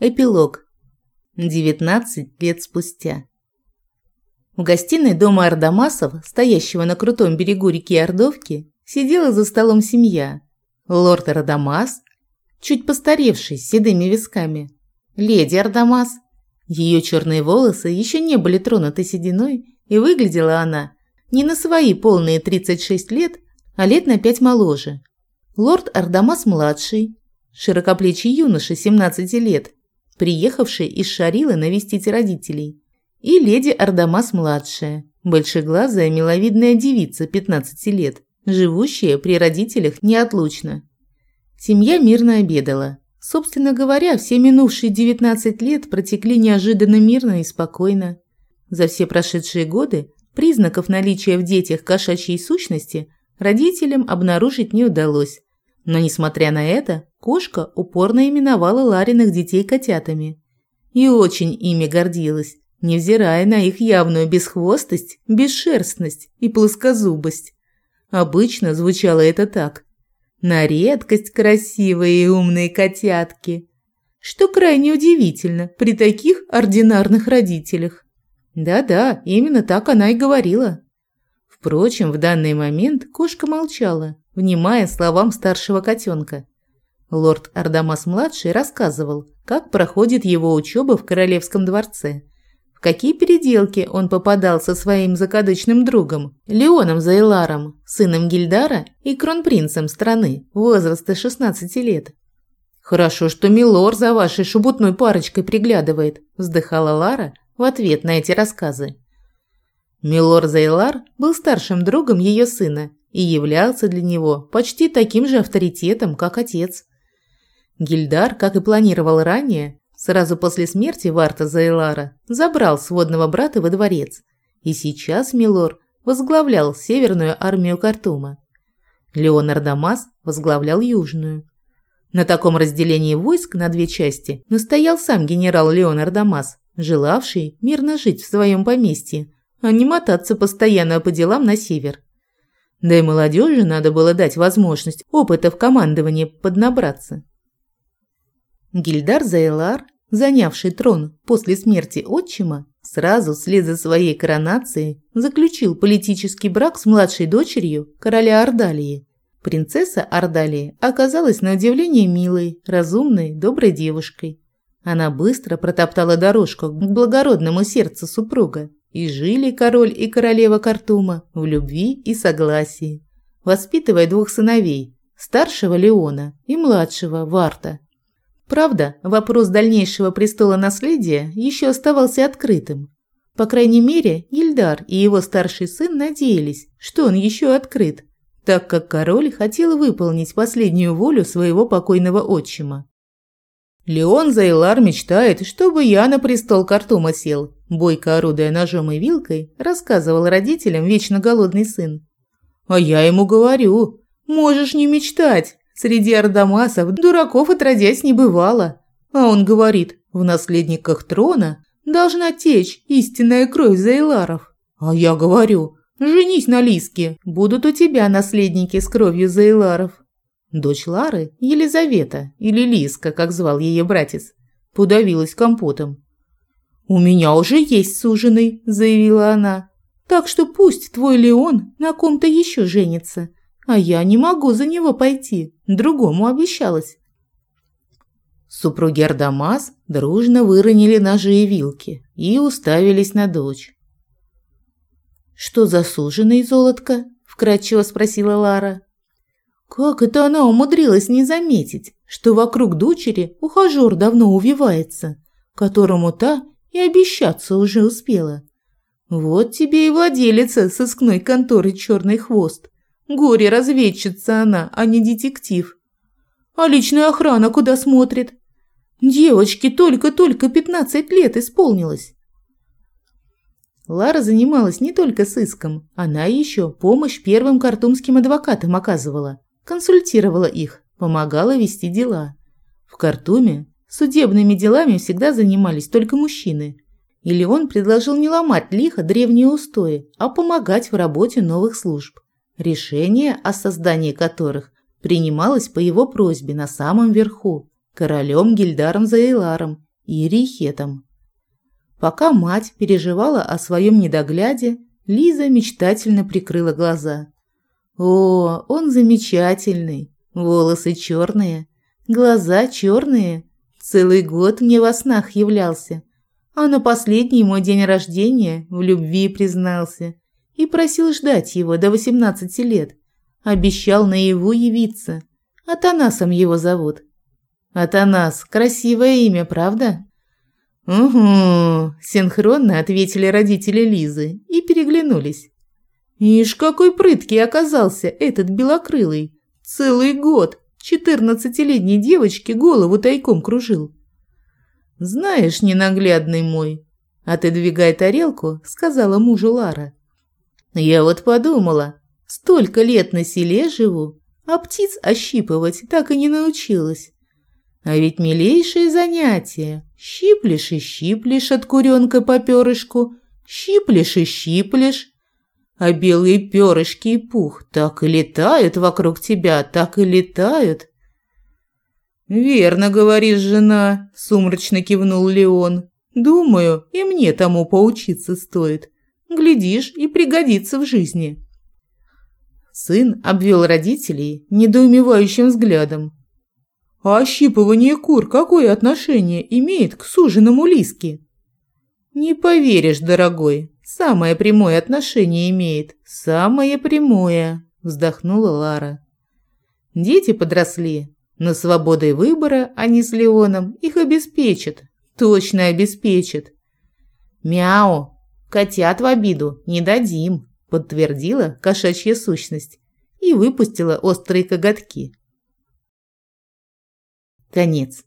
Эпилог. 19 лет спустя. В гостиной дома Ардамасов, стоящего на крутом берегу реки Ордовки, сидела за столом семья. Лорд Ардамас, чуть постаревший, с седыми висками. Леди Ардамас. Ее черные волосы еще не были тронуты сединой, и выглядела она не на свои полные 36 лет, а лет на пять моложе. Лорд Ардамас-младший, широкоплечий юноша 17 лет, приехавший из Шарилы навестить родителей, и леди Ардамас-младшая, большеглазая миловидная девица 15 лет, живущая при родителях неотлучно. Семья мирно обедала. Собственно говоря, все минувшие 19 лет протекли неожиданно мирно и спокойно. За все прошедшие годы признаков наличия в детях кошачьей сущности родителям обнаружить не удалось. Но, несмотря на это, Кошка упорно именовала Лариных детей котятами и очень ими гордилась, невзирая на их явную бесхвостость, бесшерстность и плоскозубость. Обычно звучало это так. На редкость красивые и умные котятки. Что крайне удивительно при таких ординарных родителях. Да-да, именно так она и говорила. Впрочем, в данный момент кошка молчала, внимая словам старшего котенка. Лорд Ардамас-младший рассказывал, как проходит его учеба в королевском дворце, в какие переделки он попадал со своим закадычным другом, Леоном Зайларом, сыном Гильдара и кронпринцем страны, возраста 16 лет. «Хорошо, что Милор за вашей шубутной парочкой приглядывает», – вздыхала Лара в ответ на эти рассказы. Милор Зайлар был старшим другом ее сына и являлся для него почти таким же авторитетом, как отец. Гильдар, как и планировал ранее, сразу после смерти Варта Зайлара, забрал сводного брата во дворец. И сейчас Милор возглавлял северную армию Картума. Леонард Дамас возглавлял южную. На таком разделении войск на две части настоял сам генерал Леонард Дамас, желавший мирно жить в своем поместье, а не мотаться постоянно по делам на север. Да и молодежи надо было дать возможность опыта в командовании поднабраться. Гильдар Зайлар, занявший трон после смерти отчима, сразу вслед за своей коронацией заключил политический брак с младшей дочерью короля Ордалии. Принцесса Ордалии оказалась на удивление милой, разумной, доброй девушкой. Она быстро протоптала дорожку к благородному сердцу супруга, и жили король и королева Картума в любви и согласии, воспитывая двух сыновей, старшего Леона и младшего Варта. Правда, вопрос дальнейшего престола наследия еще оставался открытым. По крайней мере, Ильдар и его старший сын надеялись, что он еще открыт, так как король хотел выполнить последнюю волю своего покойного отчима. Леон Зайлар мечтает, чтобы я на престол Картума сел, бойко орудуя ножом и вилкой, рассказывал родителям вечно голодный сын. А я ему говорю, можешь не мечтать, Среди ардамасов дураков отродясь не бывало. А он говорит, в наследниках трона должна течь истинная кровь Зайларов. А я говорю, женись на Лиске, будут у тебя наследники с кровью Зайларов. Дочь Лары, Елизавета, или Лиска, как звал ее братец, подавилась компотом. «У меня уже есть суженый», – заявила она. «Так что пусть твой Леон на ком-то еще женится. А я не могу за него пойти, другому обещалась. Супруги Ардамас дружно выронили ножи и вилки и уставились на дочь. «Что за суженый, золотко?» – вкратчиво спросила Лара. Как это она умудрилась не заметить, что вокруг дочери ухажер давно увивается, которому та и обещаться уже успела? Вот тебе и владелица сыскной конторы «Черный хвост», Горе-разведчица она, а не детектив. А личная охрана куда смотрит? Девочке только-только 15 лет исполнилось. Лара занималась не только сыском, она еще помощь первым картумским адвокатам оказывала, консультировала их, помогала вести дела. В Картуме судебными делами всегда занимались только мужчины. Или он предложил не ломать лихо древние устои, а помогать в работе новых служб решение о создании которых принималось по его просьбе на самом верху, королем Гильдаром Заиларом и рихетом. Пока мать переживала о своем недогляде, Лиза мечтательно прикрыла глаза. «О, он замечательный! Волосы черные, глаза черные. Целый год мне во снах являлся. А на последний мой день рождения в любви признался и просил ждать его до 18 лет. Обещал наяву явиться. Атанасом его зовут. Атанас – красивое имя, правда? «Угу», – синхронно ответили родители Лизы и переглянулись. «Ишь, какой прыткий оказался этот белокрылый! Целый год четырнадцатилетней девочке голову тайком кружил!» «Знаешь, ненаглядный мой», – отодвигая тарелку, сказала мужу Лара. «Я вот подумала, столько лет на селе живу, а птиц ощипывать так и не научилась. А ведь милейшее занятие. Щиплешь и щиплешь от куренка по перышку, щиплешь и щиплешь. А белые перышки и пух так и летают вокруг тебя, так и летают. «Верно, говоришь, жена», – сумрачно кивнул Леон. «Думаю, и мне тому поучиться стоит. Глядишь, и пригодится в жизни». Сын обвел родителей недоумевающим взглядом. А ощипывание кур какое отношение имеет к суженому лиске? Не поверишь, дорогой, самое прямое отношение имеет. Самое прямое, вздохнула Лара. Дети подросли, но свободой выбора они с Леоном их обеспечат. Точно обеспечат. Мяу, котят в обиду не дадим, подтвердила кошачья сущность и выпустила острые коготки. Конец.